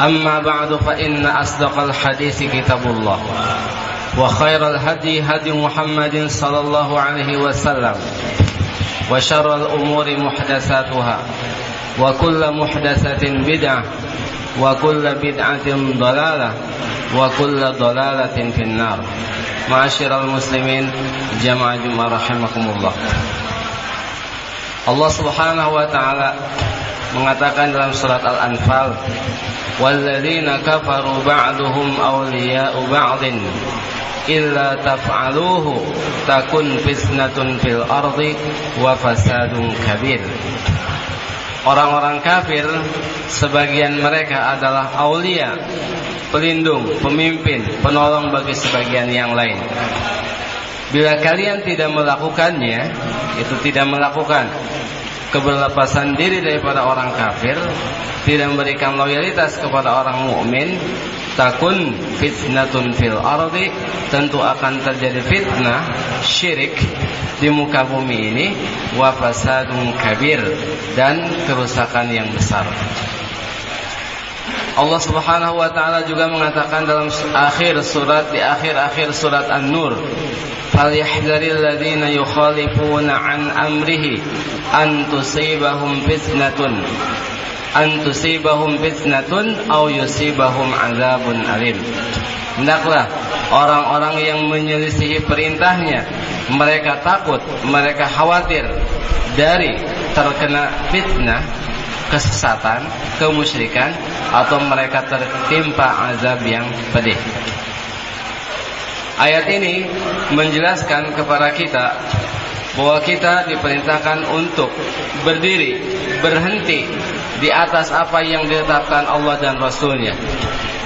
أما بعد فإن أصدق الحديث كتاب الله وخير الهدي هدي محمد صلى الله عليه وسلم وشر الأمور محدثاتها وكل محدثة بدعة وكل بدعة ضلالة وكل ضلالة في النار. معاشر المسلمين جماعة جمعة رحمكم الله. Allah Subhanahu wa taala mengatakan dalam surat Al-Anfal kafaru ba'duhum awliya'u ba'din illa taf'aluhu takun fitnatun fil ardi wa fasadun kabir Orang-orang kafir sebagian mereka adalah aulia, pelindung, pemimpin, penolong bagi sebagian yang lain. Bila kalian tidak melakukannya, itu tidak melakukan keberlepasan diri daripada orang kafir, tidak memberikan loyalitas kepada orang mukmin, takun fitnatun fil ardi, tentu akan terjadi fitnah syirik di muka bumi ini wa fasadun kabir dan kerusakan yang besar. Allah Subhanahu wa taala juga mengatakan dalam akhir surat di akhir-akhir surat An-Nur, "Falyahdharil ladzina yukhalifuna an amrihi an tusibahum fitnatun." An tusibahum fitnatun aw yusibahum azabun alim. Hendaklah orang-orang yang menyelisihi perintahnya mereka takut, mereka khawatir dari terkena fitnah kesesatan, kemusyrikan atau mereka tertimpa azab yang pedih. Ayat ini menjelaskan kepada kita bahwa kita diperintahkan untuk berdiri, berhenti di atas apa yang ditetapkan Allah dan Rasulnya.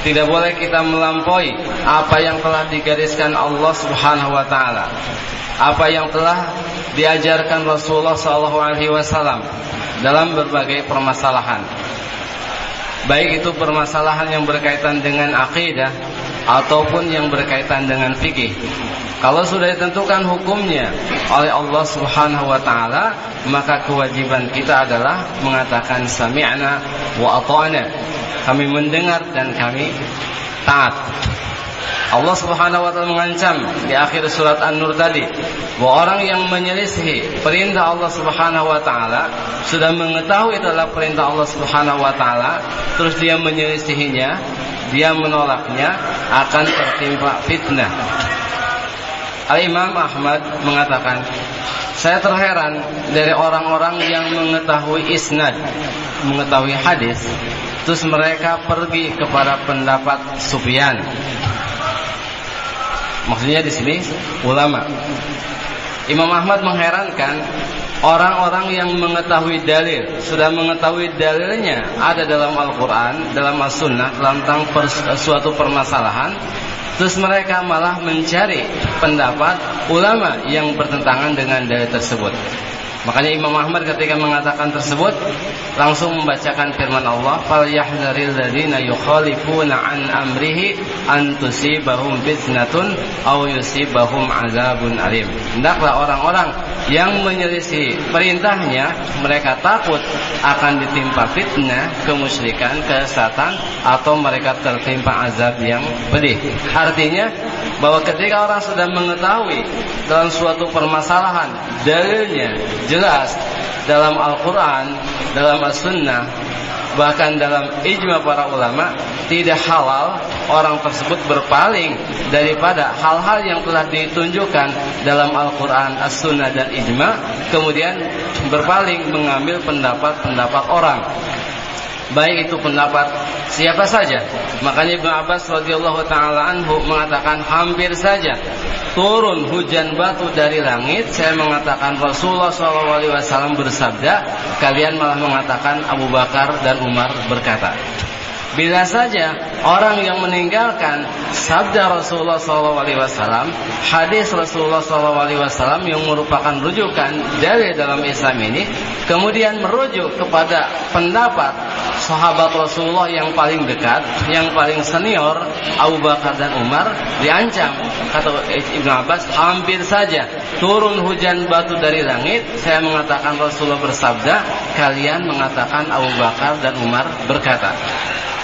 Tidak boleh kita melampaui apa yang telah digariskan Allah Subhanahu wa taala. Apa yang telah diajarkan Rasulullah sallallahu alaihi wasallam dalam berbagai permasalahan. Baik itu permasalahan yang berkaitan dengan akidah ataupun yang berkaitan dengan fikih. Kalau sudah ditentukan hukumnya oleh Allah Subhanahu wa taala, maka kewajiban kita adalah mengatakan sami'na wa ata'na. Kami mendengar dan kami taat. Allah Subhanahu wa taala mengancam di akhir surat An-Nur tadi bahwa orang yang menyelisihi perintah Allah Subhanahu wa taala sudah mengetahui adalah perintah Allah Subhanahu wa taala terus dia menyelisihinya, dia menolaknya akan tertimpa fitnah. Al-Imam Ahmad mengatakan, saya terheran dari orang-orang yang mengetahui isnad, mengetahui hadis, terus mereka pergi kepada pendapat Sufyan Maksudnya di sini ulama. Imam Ahmad mengherankan orang-orang yang mengetahui dalil, sudah mengetahui dalilnya ada dalam Al-Qur'an, dalam As-Sunnah tentang suatu permasalahan, terus mereka malah mencari pendapat ulama yang bertentangan dengan dalil tersebut. Makanya Imam Ahmad ketika mengatakan tersebut langsung membacakan firman Allah, "Fal yahdzaril ladzina yukhalifuna an amrihi an tusibahum fitnatun aw yusibahum azabun alim." Hendaklah orang-orang yang menyelisih perintahnya, mereka takut akan ditimpa fitnah, kemusyrikan, kesesatan atau mereka tertimpa azab yang pedih. Artinya bahwa ketika orang sudah mengetahui dalam suatu permasalahan dalilnya jelas dalam Al-Quran, dalam As-Sunnah, bahkan dalam ijma para ulama tidak halal orang tersebut berpaling daripada hal-hal yang telah ditunjukkan dalam Al-Quran, As-Sunnah dan ijma kemudian berpaling mengambil pendapat-pendapat orang baik itu pendapat siapa saja. Makanya Ibnu Abbas radhiyallahu taala anhu mengatakan hampir saja turun hujan batu dari langit. Saya mengatakan Rasulullah SAW bersabda, kalian malah mengatakan Abu Bakar dan Umar berkata. Bila saja orang yang meninggalkan sabda Rasulullah SAW, hadis Rasulullah SAW yang merupakan rujukan dari dalam Islam ini, kemudian merujuk kepada pendapat sahabat Rasulullah yang paling dekat, yang paling senior, Abu Bakar dan Umar, diancam kata Ibnu Abbas hampir saja turun hujan batu dari langit. Saya mengatakan Rasulullah bersabda, kalian mengatakan Abu Bakar dan Umar berkata.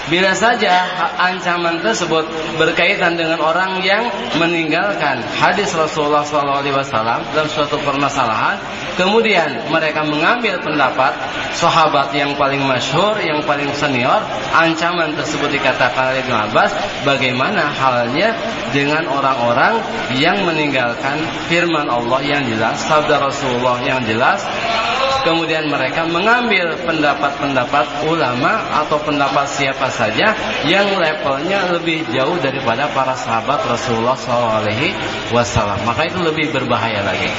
Bila saja ancaman tersebut berkaitan dengan orang yang meninggalkan hadis Rasulullah SAW dalam suatu permasalahan, kemudian mereka mengambil pendapat sahabat yang paling masyhur, yang paling senior, ancaman tersebut dikatakan oleh Ibn Abbas, bagaimana halnya dengan orang-orang yang meninggalkan firman Allah yang jelas, sabda Rasulullah yang jelas, kemudian mereka mengambil pendapat-pendapat ulama atau pendapat siapa saja yang levelnya lebih jauh daripada para sahabat Rasulullah SAW. Maka itu lebih berbahaya lagi.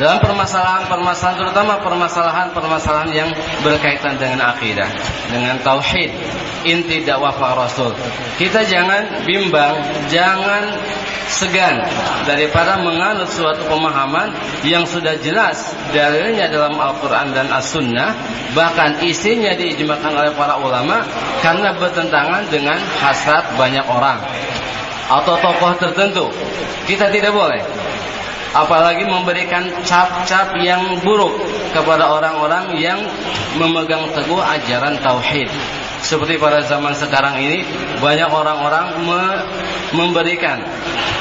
Dalam permasalahan-permasalahan terutama permasalahan-permasalahan yang berkaitan dengan akidah, dengan tauhid, inti dakwah para rasul. Kita jangan bimbang, jangan segan daripada menganut suatu pemahaman yang sudah jelas dalilnya dalam Al-Qur'an dan As-Sunnah, bahkan isinya diijmakan oleh para ulama karena bertentangan dengan hasrat banyak orang atau tokoh tertentu. Kita tidak boleh apalagi memberikan cap-cap yang buruk kepada orang-orang yang memegang teguh ajaran tauhid. Seperti pada zaman sekarang ini banyak orang-orang me memberikan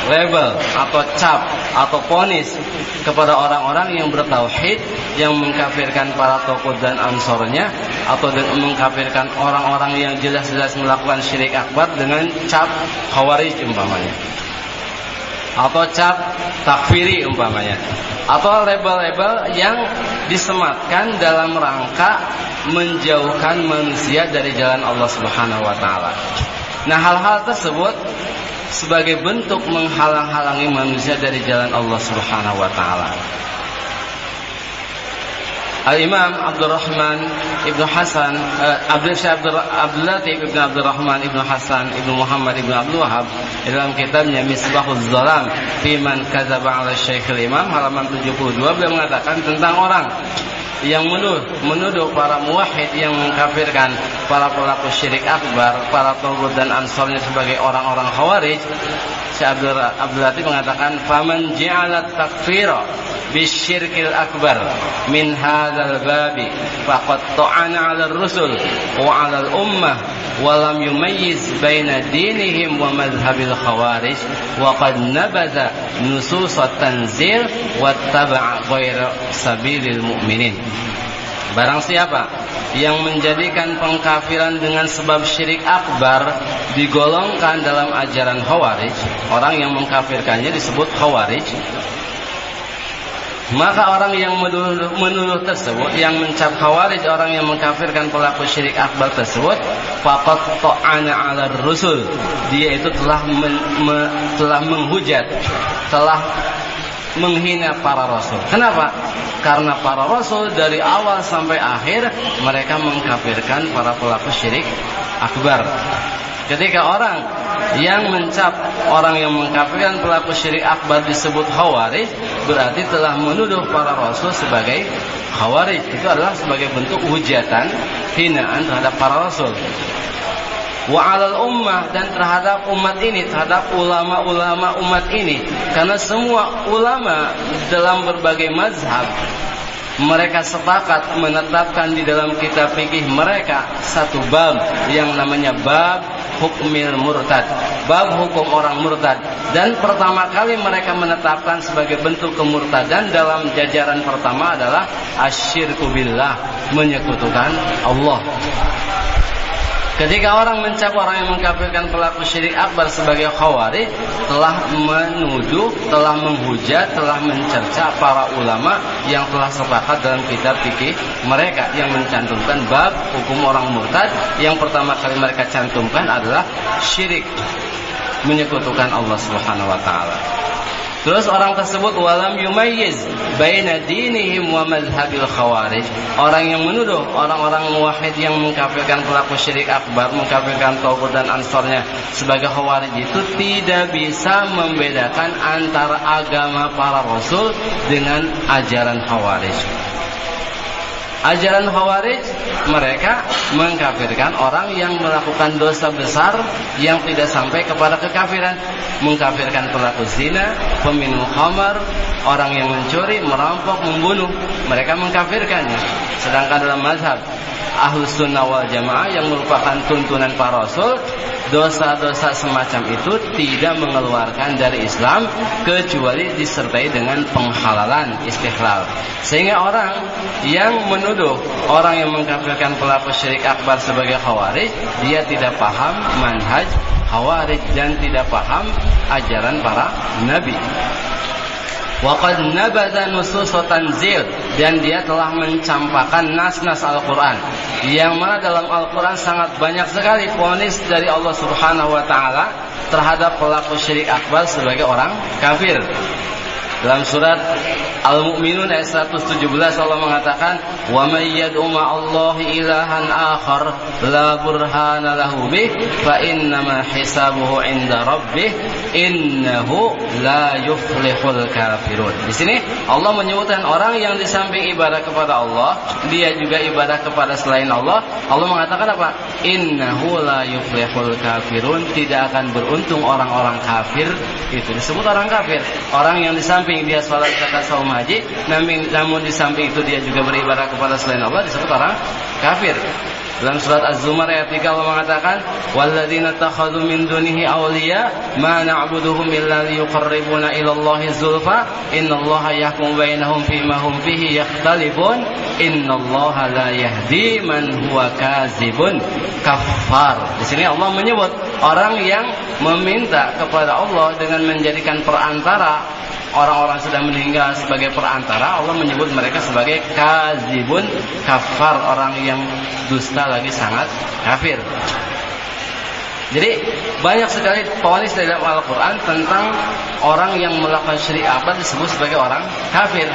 label atau cap atau ponis kepada orang-orang yang bertauhid yang mengkafirkan para tokoh dan ansornya atau mengkafirkan orang-orang yang jelas-jelas melakukan syirik akbar dengan cap khawarij umpamanya atau cap takfiri umpamanya atau label-label yang disematkan dalam rangka menjauhkan manusia dari jalan Allah Subhanahu wa taala. Nah, hal-hal tersebut sebagai bentuk menghalang-halangi manusia dari jalan Allah Subhanahu wa taala. Al-Imam Abdurrahman Ibnu Hasan uh, Abdul Abdul Abdul Latif Ibnu Abdurrahman Ibnu Hasan Ibnu Muhammad Ibnu Abdul Wahab dalam kitabnya Misbahul Zalam fi man kadzaba 'ala Syekhul Imam halaman 72 beliau mengatakan tentang orang yang menuduh menuduh para muwahhid yang mengkafirkan para pelaku syirik akbar, para togut dan ansornya sebagai orang-orang khawarij. Syekh Abdul, Abdul Latif mengatakan, "Faman ja'ala takfira bisyirkil akbar min hadzal babi faqad ta'ana 'ala ar-rusul wa 'ala al-ummah wa lam yumayyiz baina dinihim wa madhhabil khawarij wa qad nabadha nusus at-tanzil wattaba'a ghayra sabilil mu'minin Barang siapa yang menjadikan pengkafiran dengan sebab syirik akbar digolongkan dalam ajaran Khawarij, orang yang mengkafirkannya disebut Khawarij, maka orang yang menuduh, tersebut yang mencap khawarij orang yang mengkafirkan pelaku syirik akbar tersebut faqad ta'ana 'ala rusul. Dia itu telah men, me, telah menghujat telah menghina para rasul. Kenapa? Karena para rasul dari awal sampai akhir mereka mengkafirkan para pelaku syirik akbar. Ketika orang yang mencap orang yang mengkafirkan pelaku syirik akbar disebut khawarij berarti telah menuduh para rasul sebagai khawarij. Itu adalah sebagai bentuk hujatan hinaan terhadap para rasul wa alal ummah dan terhadap umat ini terhadap ulama-ulama umat ini. Karena semua ulama dalam berbagai mazhab mereka sepakat menetapkan di dalam kitab fikih mereka satu bab yang namanya bab hukmil murtad bab hukum orang murtad. Dan pertama kali mereka menetapkan sebagai bentuk kemurtadan dalam jajaran pertama adalah asyirku billah menyekutukan Allah Ketika orang mencap orang yang mengkafirkan pelaku syirik akbar sebagai khawarij telah menuduh, telah menghujat, telah mencerca para ulama yang telah sepakat dalam kitab fikih mereka yang mencantumkan bab hukum orang murtad yang pertama kali mereka cantumkan adalah syirik menyekutukan Allah Subhanahu wa taala. Terus orang tersebut walam yumayyiz baina dinihim wa madhhabil khawarij. Orang yang menuduh orang-orang muwahhid yang mengkafirkan pelaku syirik akbar, mengkafirkan tauhid dan ansarnya sebagai khawarij itu tidak bisa membedakan antara agama para rasul dengan ajaran khawarij. Ajaran Khawarij mereka mengkafirkan orang yang melakukan dosa besar yang tidak sampai kepada kekafiran, mengkafirkan pelaku zina, peminum khamar, orang yang mencuri, merampok, membunuh, mereka mengkafirkannya. Sedangkan dalam mazhab Ahlus Sunnah wal Jamaah yang merupakan tuntunan para Rasul dosa-dosa semacam itu tidak mengeluarkan dari Islam kecuali disertai dengan penghalalan istihlal. Sehingga orang yang menuduh orang yang mengkafirkan pelaku syirik akbar sebagai khawarij, dia tidak paham manhaj khawarij dan tidak paham ajaran para nabi. Waqad nabada nusus tanzil dan dia telah mencampakkan nas-nas Al-Qur'an yang mana dalam Al-Qur'an sangat banyak sekali ponis dari Allah Subhanahu wa taala terhadap pelaku syirik akbar sebagai orang kafir. Dalam surat Al-Mu'minun ayat 117 Allah mengatakan, "Wa may yad'u ma'allahi ilahan akhar la burhana lahu bih fa innama hisabuhu 'inda rabbih innahu la yuflihul kafirun." Di sini Allah menyebutkan orang yang di samping ibadah kepada Allah, dia juga ibadah kepada selain Allah. Allah mengatakan apa? Innahu la yuflihul kafirun, tidak akan beruntung orang-orang kafir. Itu disebut orang kafir. Orang yang di samping samping dia sholat zakat saum haji, namun, namun di samping itu dia juga beribadah kepada selain Allah disebut orang kafir. Dalam surat Az-Zumar ayat 3 Allah mengatakan, "Walladzina takhadhu min dunihi awliya ma na'buduhum illa liyuqarribuna ila Allahi zulfa, innallaha yahkum bainahum fima hum fihi yakhtalifun, innallaha la yahdi man huwa kazibun kafar." Di sini Allah menyebut orang yang meminta kepada Allah dengan menjadikan perantara orang-orang sudah meninggal sebagai perantara Allah menyebut mereka sebagai kazibun kafar orang yang dusta lagi sangat kafir jadi banyak sekali ponis dalam Al-Quran tentang orang yang melakukan syirik apa disebut sebagai orang kafir.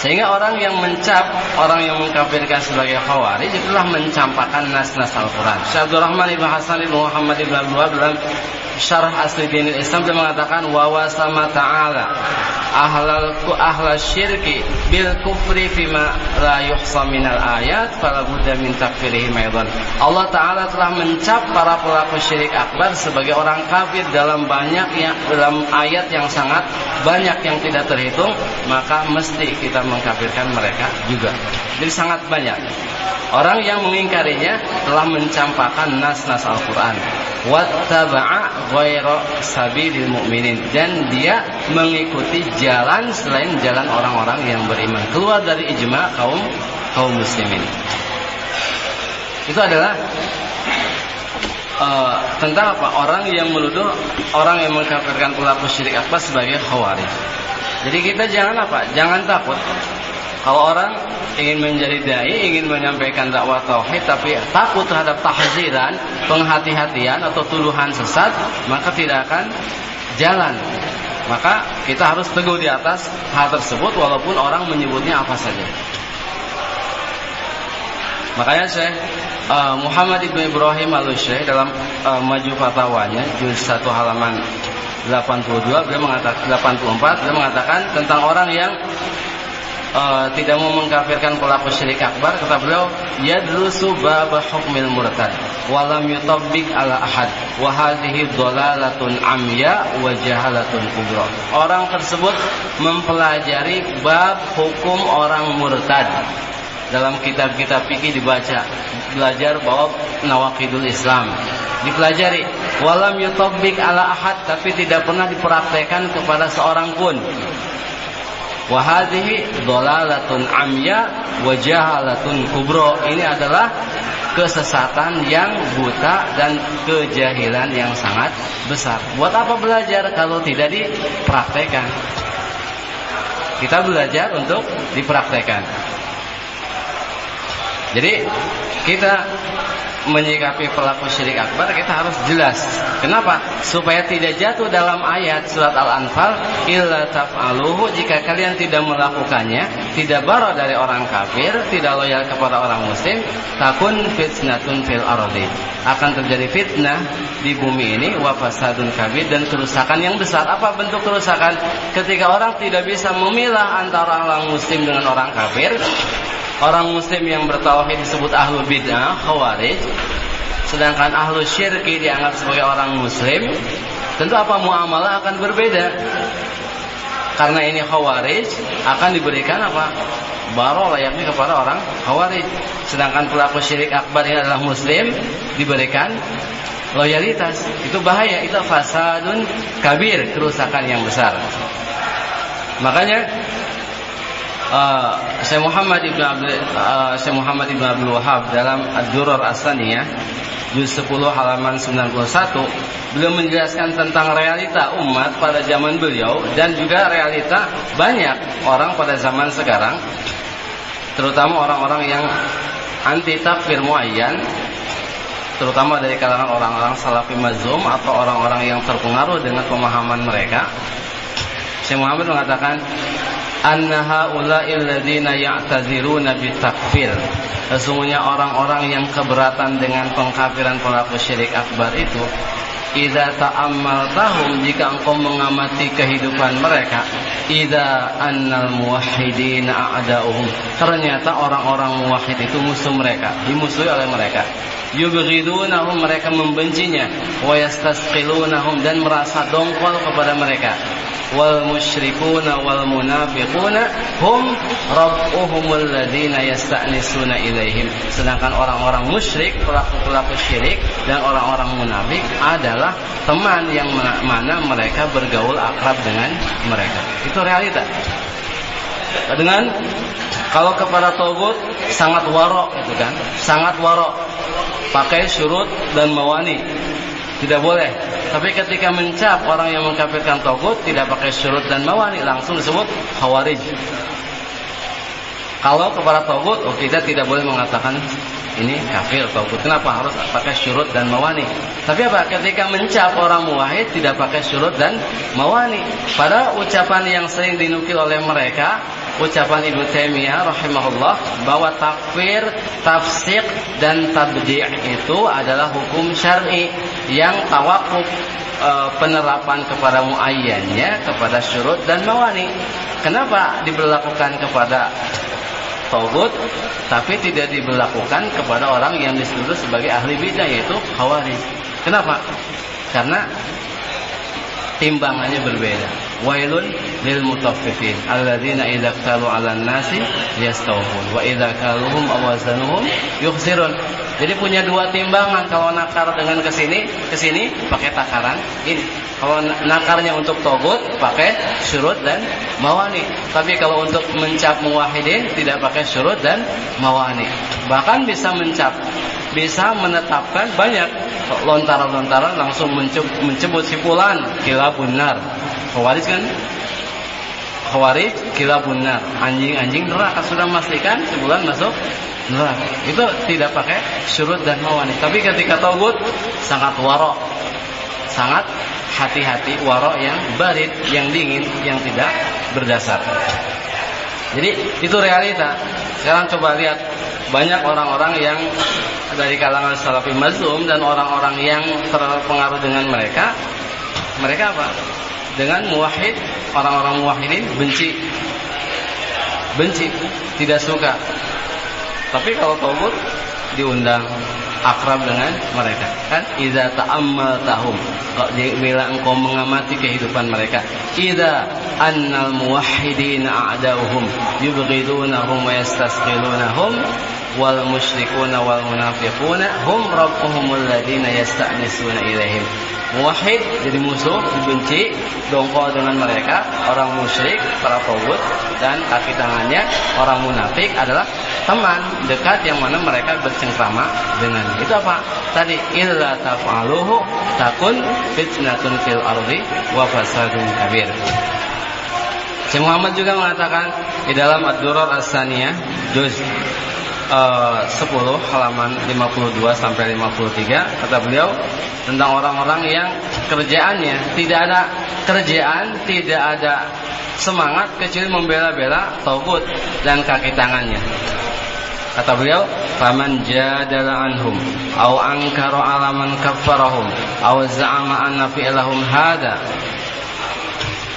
Sehingga orang yang mencap, orang yang mengkafirkan sebagai khawarij itulah mencampakkan nas-nas Al-Quran. Syekh Abdul Rahman Ibn Hasan Ibn Muhammad Ibn Abdul dalam syarah asli dinil Islam dia mengatakan wa sama ta'ala ahlal ku ahla syirki bil kufri fima la yuhsa minal ayat fala budda min takfirihim aidan Allah taala telah mencap para pelaku syirik akbar sebagai orang kafir dalam banyak yang dalam ayat yang sangat banyak yang tidak terhitung maka mesti kita mengkafirkan mereka juga. Jadi sangat banyak. Orang yang mengingkarinya telah mencampakkan nas-nas Al-Qur'an. Wattaba'a mu'minin. Dan dia mengikuti jalan selain jalan orang-orang yang beriman. Keluar dari ijma kaum kaum muslimin. Itu adalah uh, tentang apa? Orang yang menuduh orang yang mengkafirkan pelaku syirik akbar sebagai khawarij jadi kita jangan apa jangan takut kalau orang ingin menjadi dai, ingin menyampaikan dakwah tauhid tapi takut terhadap tahziran, penghati-hatian atau tuduhan sesat, maka tidak akan jalan. Maka kita harus teguh di atas hal tersebut walaupun orang menyebutnya apa saja. Makanya saya uh, Muhammad ibnu Ibrahim al dalam uh, maju fatwanya juz 1 halaman 82 beliau mengatakan 84 beliau mengatakan tentang orang yang uh, tidak mau mengkafirkan pelaku syirik akbar kata beliau yadrusu bab hukmil murtad walam yutabbik ala ahad wa hadhihi dhalalatun amya wa jahalatun kubra. Orang tersebut mempelajari bab hukum orang murtad. Dalam kitab-kitab fikih dibaca belajar bahwa nawakidul Islam. Dipelajari walam yutabbik ala ahad tapi tidak pernah dipraktekkan kepada seorang pun Wahadihi dolalatun amya wajahalatun kubro. Ini adalah kesesatan yang buta dan kejahilan yang sangat besar. Buat apa belajar kalau tidak dipraktekkan? Kita belajar untuk dipraktekkan. Jadi kita menyikapi pelaku syirik akbar kita harus jelas. Kenapa? Supaya tidak jatuh dalam ayat surat Al-Anfal illa taf'aluhu jika kalian tidak melakukannya, tidak bara dari orang kafir, tidak loyal kepada orang muslim, takun fitnatun fil ardi. Akan terjadi fitnah di bumi ini wa fasadun kabir dan kerusakan yang besar. Apa bentuk kerusakan? Ketika orang tidak bisa memilah antara orang muslim dengan orang kafir, Orang muslim yang bertauhid disebut ahlu bid'ah, khawarij. Sedangkan ahlu syirki dianggap sebagai orang muslim. Tentu apa muamalah akan berbeda. Karena ini khawarij akan diberikan apa? Baro layaknya kepada orang khawarij. Sedangkan pelaku syirik akbar ini adalah muslim diberikan loyalitas. Itu bahaya, itu fasadun kabir, kerusakan yang besar. Makanya uh, Syekh Muhammad Ibn Abdul uh, Syekh Muhammad Ibn Abdul Wahab dalam Ad-Durar As-Saniyah juz 10 halaman 91 beliau menjelaskan tentang realita umat pada zaman beliau dan juga realita banyak orang pada zaman sekarang terutama orang-orang yang anti takfir muayyan terutama dari kalangan orang-orang salafi mazum atau orang-orang yang terpengaruh dengan pemahaman mereka. Syekh Muhammad mengatakan anna haula'il ladzina ya'taziruna bitakfir. Sesungguhnya orang-orang yang keberatan dengan pengkafiran pelaku syirik akbar itu Idza ta'ammaltahum jika engkau mengamati kehidupan mereka idza annal muwahhidin a'da'uhum ternyata orang-orang muwahhid itu musuh mereka dimusuhi oleh mereka. Yubghidunahum mereka membencinya. Wa yastasqilunahum dan merasa dongkol kepada mereka wal musyrikuna wal munafiquna hum rabbuhumul ladzina yasta'nisuna ilaihim. Sedangkan orang-orang musyrik pelaku-pelaku syirik dan orang-orang munafik adalah teman yang mana mereka bergaul akrab dengan mereka. Itu realita. Dengan kalau kepada togut sangat warok itu kan. Sangat warok. Pakai syurut dan mawani tidak boleh. Tapi ketika mencap orang yang mengkafirkan togut tidak pakai syurut dan mawani langsung disebut khawarij. Kalau kepada togut, oh kita tidak boleh mengatakan ini kafir togut. Kenapa harus pakai syurut dan mawani? Tapi apa? Ketika mencap orang muwahid tidak pakai syurut dan mawani. Pada ucapan yang sering dinukil oleh mereka ucapan Ibnu Taimiyah rahimahullah bahwa takfir, tafsik dan tabdi' itu adalah hukum syar'i yang tawakuf e, penerapan kepada muayyannya kepada syurut dan mawani. Kenapa diberlakukan kepada togut tapi tidak diberlakukan kepada orang yang disebut sebagai ahli bidah yaitu khawarij. Kenapa? Karena timbangannya berbeda. Wailun lil mutaffifin alladzina idza qalu 'alan nasi yastawfun wa idza kaluhum aw wazanuhum yukhsirun. Jadi punya dua timbangan kalau nakar dengan ke sini, ke sini pakai takaran ini. Kalau nakarnya untuk togut pakai syurut dan mawani. Tapi kalau untuk mencap muwahidin tidak pakai syurut dan mawani. Bahkan bisa mencap bisa menetapkan banyak lontaran-lontaran langsung mencebut sipulan kila benar khawarij kan? Khawarij kila benar anjing-anjing neraka. Sudah memastikan sebulan masuk neraka. Itu tidak pakai syurut dan mawani tapi ketika taubat sangat warok. Sangat hati-hati warok yang barit yang dingin yang tidak berdasar. Jadi itu realita. Sekarang coba lihat banyak orang-orang yang dari kalangan salafi mazlum dan orang-orang yang terpengaruh dengan mereka mereka apa dengan muwahhid orang-orang muwahhidin benci. Benci tidak suka. Tapi kalau taubat diundang akrab dengan mereka. Kan? Idza ta'ammaltahum bila engkau mengamati kehidupan mereka. Idza annal muwahhidin a'dauhum. Yubghidunahum wa yastasqilunahum wal musyrikuna wal munafiquna hum rabbuhumul ladina yasta'nisuna ilaihim. Muwahhid jadi musuh dibenci dongkol dengan mereka orang musyrik para taubat dan kaki tangannya orang munafik adalah teman dekat yang mana mereka bercengkrama dengan. Itu apa? Tadi illa taf'aluhu takun fitnatun fil ardi wa fasadun kabir. Syekh Muhammad juga mengatakan di dalam Ad-Durar As-Saniyah juz uh, 10 halaman 52 sampai 53 kata beliau tentang orang-orang yang kerjaannya tidak ada kerjaan, tidak ada semangat kecuali membela-bela tauhid dan kaki tangannya. Kata beliau, "Faman jadala anhum aw ankara ala man kaffarahum aw za'ama anna fi'lahum hada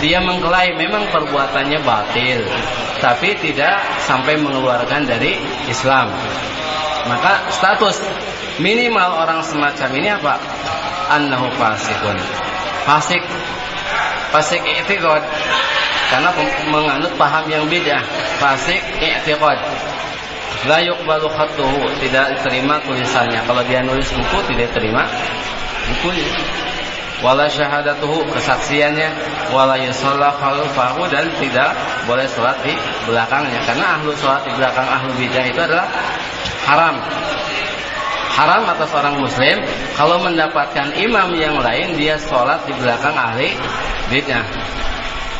dia mengklaim memang perbuatannya batil tapi tidak sampai mengeluarkan dari Islam maka status minimal orang semacam ini apa annahu fasikun. Fasik fasik i'tiqad karena menganut paham yang beda. Fasik i'tiqad. La yuqbalu khattuhu, tidak diterima tulisannya. Kalau dia nulis buku tidak diterima bukunya. Wala syahadatuhu kesaksiannya. Wala yusalla khalfahu dan tidak boleh sholat di belakangnya. Karena ahlu sholat di belakang ahlu bidah itu adalah haram. Haram atas orang muslim. Kalau mendapatkan imam yang lain dia sholat di belakang ahli bid'ah.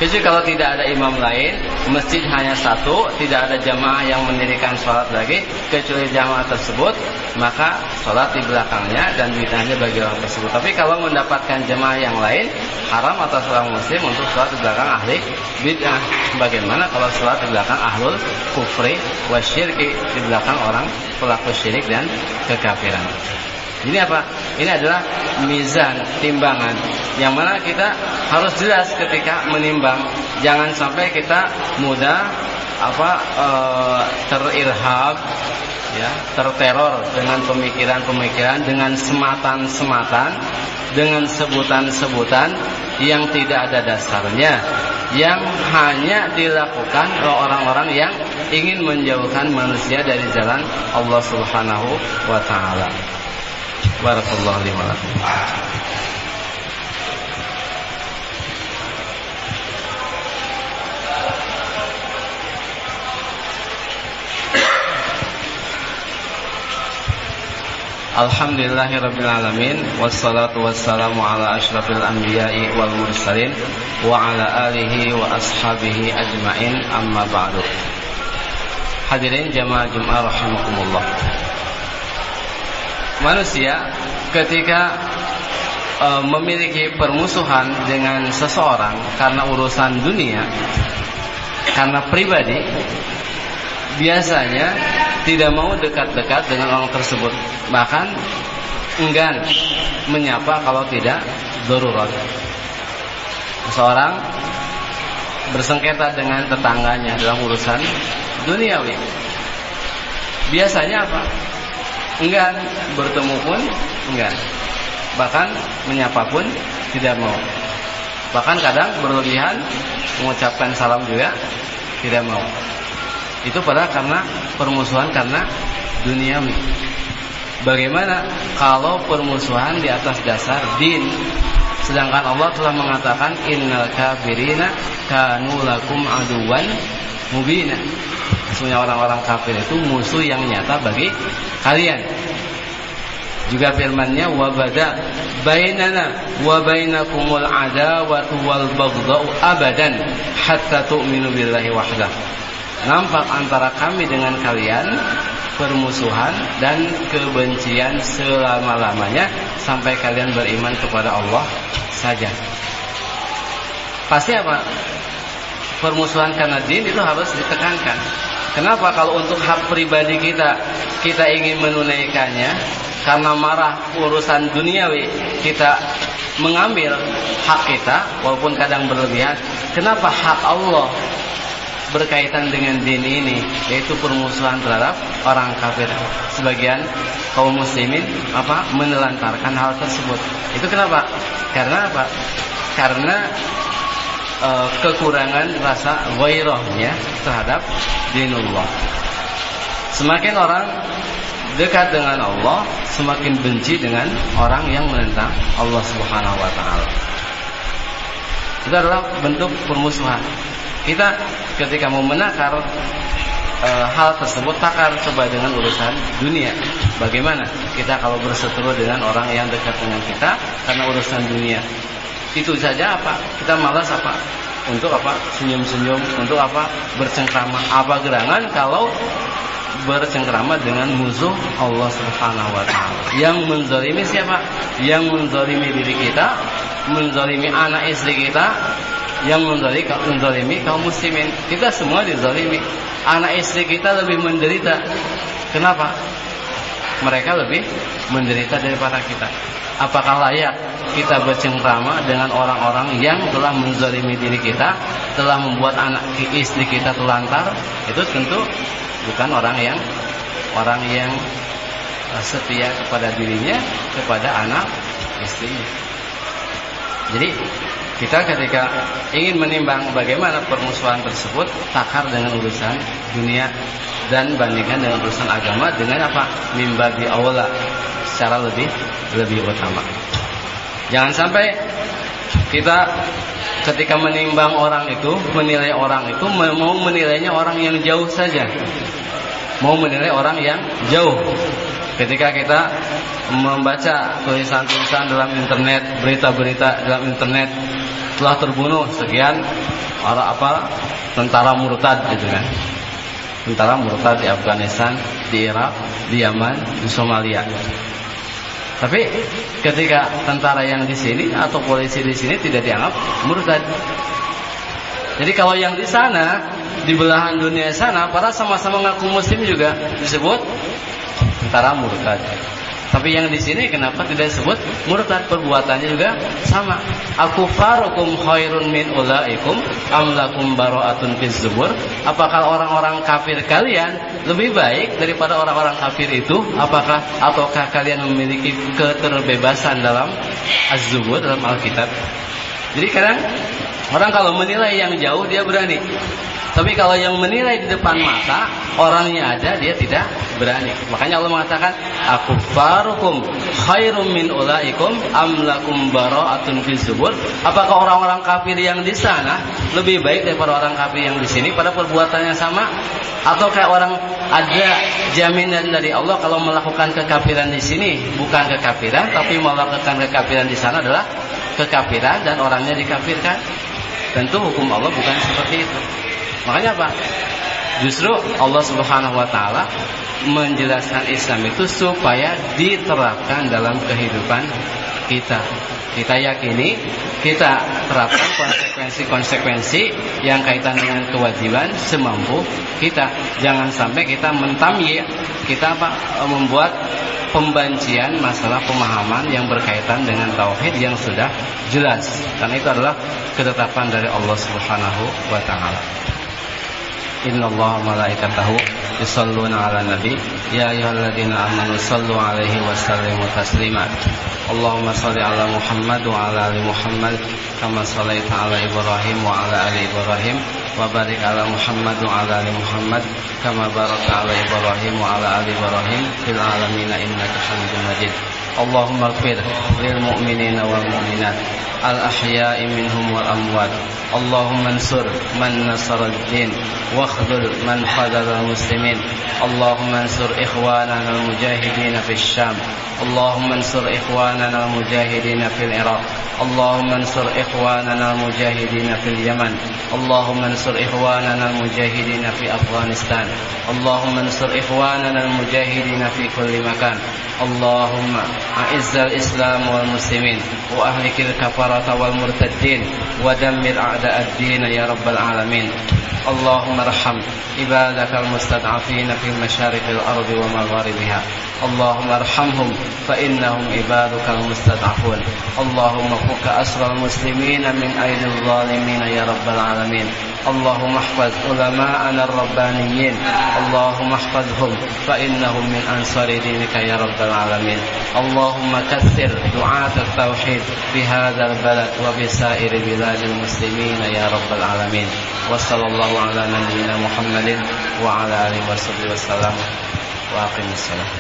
Kecuali kalau tidak ada imam lain, masjid hanya satu, tidak ada jamaah yang mendirikan sholat lagi, kecuali jamaah tersebut, maka sholat di belakangnya dan bid'ahnya bagi orang tersebut. Tapi kalau mendapatkan jamaah yang lain, haram atas orang muslim untuk sholat di belakang ahli bid'ah. Bagaimana kalau sholat di belakang ahlul kufri wasyirki, di belakang orang pelaku syirik dan kekafiran. Ini apa? Ini adalah mizan, timbangan yang mana kita harus jelas ketika menimbang. Jangan sampai kita mudah apa e, terirhab ya, terteror dengan pemikiran-pemikiran dengan sematan-sematan, dengan sebutan-sebutan yang tidak ada dasarnya yang hanya dilakukan oleh orang-orang yang ingin menjauhkan manusia dari jalan Allah Subhanahu wa taala. Barakallahu li wa lakum. Alhamdulillahirrabbilalamin Wassalatu wassalamu ala ashrafil anbiya'i wal mursalin Wa ala alihi wa ashabihi ajmain amma ba'du Hadirin jamaah jum'ah rahimakumullah manusia ketika e, memiliki permusuhan dengan seseorang karena urusan dunia, karena pribadi, biasanya tidak mau dekat-dekat dengan orang tersebut, bahkan enggan menyapa kalau tidak darurat. Seseorang bersengketa dengan tetangganya dalam urusan duniawi. Biasanya apa? Enggak bertemu pun enggak. Bahkan menyapa pun tidak mau. Bahkan kadang berlebihan mengucapkan salam juga tidak mau. Itu pada karena permusuhan karena duniawi. Bagaimana kalau permusuhan di atas dasar din? Sedangkan Allah telah mengatakan innal kafirina kanu lakum aduwan mubina. Sesungguhnya orang-orang kafir itu musuh yang nyata bagi kalian. Juga firman-Nya wa bada bainana wa bainakumul adawatu wal baghdau abadan hatta tu'minu billahi wahdah. Nampak antara kami dengan kalian permusuhan dan kebencian selama-lamanya sampai kalian beriman kepada Allah saja. Pasti apa? Permusuhan karena din itu harus ditekankan. Kenapa kalau untuk hak pribadi kita kita ingin menunaikannya? Karena marah urusan duniawi kita mengambil hak kita walaupun kadang berlebihan. Kenapa hak Allah berkaitan dengan din ini? Yaitu permusuhan terhadap orang kafir. Sebagian kaum muslimin apa menelantarkan hal tersebut. Itu kenapa? Karena apa? Karena e, kekurangan rasa ghairahnya terhadap dinullah semakin orang dekat dengan Allah semakin benci dengan orang yang menentang Allah Subhanahu wa taala. Itu adalah bentuk permusuhan. Kita ketika mau menakar e, hal tersebut takar coba dengan urusan dunia. Bagaimana kita kalau berseteru dengan orang yang dekat dengan kita karena urusan dunia? Itu saja apa? Kita malas apa? Untuk apa? Senyum-senyum, untuk apa? Bercengkrama, apa gerangan kalau bercengkrama dengan musuh Allah Subhanahu wa taala. Yang menzalimi siapa? Yang menzalimi diri kita, menzalimi anak istri kita, yang menzalimi, kaum muslimin. Kita semua dizalimi. Anak istri kita lebih menderita. Kenapa? Mereka lebih menderita daripada kita. Apakah layak kita bercengkrama dengan orang-orang yang telah menzalimi diri kita, telah membuat anak istri kita telantar? Itu tentu bukan orang yang orang yang uh, setia kepada dirinya kepada anak istrinya. Jadi kita ketika ingin menimbang bagaimana permusuhan tersebut takar dengan urusan dunia dan bandingkan dengan urusan agama dengan apa mimba di awla secara lebih lebih utama. Jangan sampai kita ketika menimbang orang itu, menilai orang itu mau menilainya orang yang jauh saja. Mau menilai orang yang jauh. Ketika kita membaca tulisan-tulisan dalam internet, berita-berita dalam internet telah terbunuh sekian orang apa tentara murtad gitu kan. Tentara murtad di Afghanistan, di Irak, di Yaman, di Somalia. Tapi ketika tentara yang di sini atau polisi di sini tidak dianggap murtad. Jadi kalau yang di sana di belahan dunia sana para sama-sama ngaku muslim juga disebut tentara murtad. Tapi yang di sini kenapa tidak disebut murtad perbuatannya juga sama. Aku farukum khairun min ulaikum am lakum bara'atun fis zubur? Apakah orang-orang kafir kalian lebih baik daripada orang-orang kafir itu? Apakah ataukah kalian memiliki keterbebasan dalam Az-Zubur dalam Alkitab? Jadi kadang orang kalau menilai yang jauh dia berani. Tapi kalau yang menilai di depan mata orangnya ada dia tidak berani. Makanya Allah mengatakan aku farukum khairum min ulaikum am lakum bara'atun fi zubur. Apakah orang-orang kafir yang di sana lebih baik daripada orang kafir yang di sini pada perbuatannya sama? Atau kayak orang ada jaminan dari Allah kalau melakukan kekafiran di sini bukan kekafiran tapi melakukan kekafiran di sana adalah kekafiran dan orangnya dikafirkan? Tentu hukum Allah bukan seperti itu. Makanya apa? Justru Allah Subhanahu wa taala menjelaskan Islam itu supaya diterapkan dalam kehidupan kita. Kita yakini, kita terapkan konsekuensi-konsekuensi yang kaitan dengan kewajiban semampu kita. Jangan sampai kita mentamyi, kita apa membuat pembancian masalah pemahaman yang berkaitan dengan tauhid yang sudah jelas. Karena itu adalah ketetapan dari Allah Subhanahu wa taala. إن الله وملائكته يصلون على النبي. يا أيها الذين آمنوا صلوا عليه وسلموا تسليما. اللهم صل على محمد وعلى آل محمد كما صليت على إبراهيم وعلى آل إبراهيم وبارك على محمد وعلى آل محمد كما باركت على إبراهيم وعلى آل إبراهيم في العالمين إنك حميد مجيد. اللهم اغفر للمؤمنين والمؤمنات الأحياء منهم والأموات. اللهم انصر من نصر الدين واخذل من خذل المسلمين. اللهم انصر إخواننا المجاهدين في الشام. اللهم انصر إخواننا المجاهدين في العراق. اللهم انصر إخواننا المجاهدين في اليمن. اللهم انصر إخواننا المجاهدين في أفغانستان. اللهم انصر إخواننا المجاهدين في كل مكان. اللهم أعز الإسلام والمسلمين وأهلك الكفرة والمرتدين ودمر أعداء الدين يا رب العالمين. اللهم ارحم عبادك المستضعفين في مشارق الأرض ومغاربها. اللهم ارحمهم فإنهم عبادك المستضعفون. اللهم فك أسر المسلمين من أيدي الظالمين يا رب العالمين. اللهم احفظ علماءنا الربانيين. اللهم احفظهم فإنهم من أنصار دينك يا رب العالمين. اللهم كثر دعاة التوحيد في هذا البلد وبسائر بلاد المسلمين يا رب العالمين. وصلى الله على نبينا محمد وعلى آله وصحبه وسلم. وأقم الصلاة.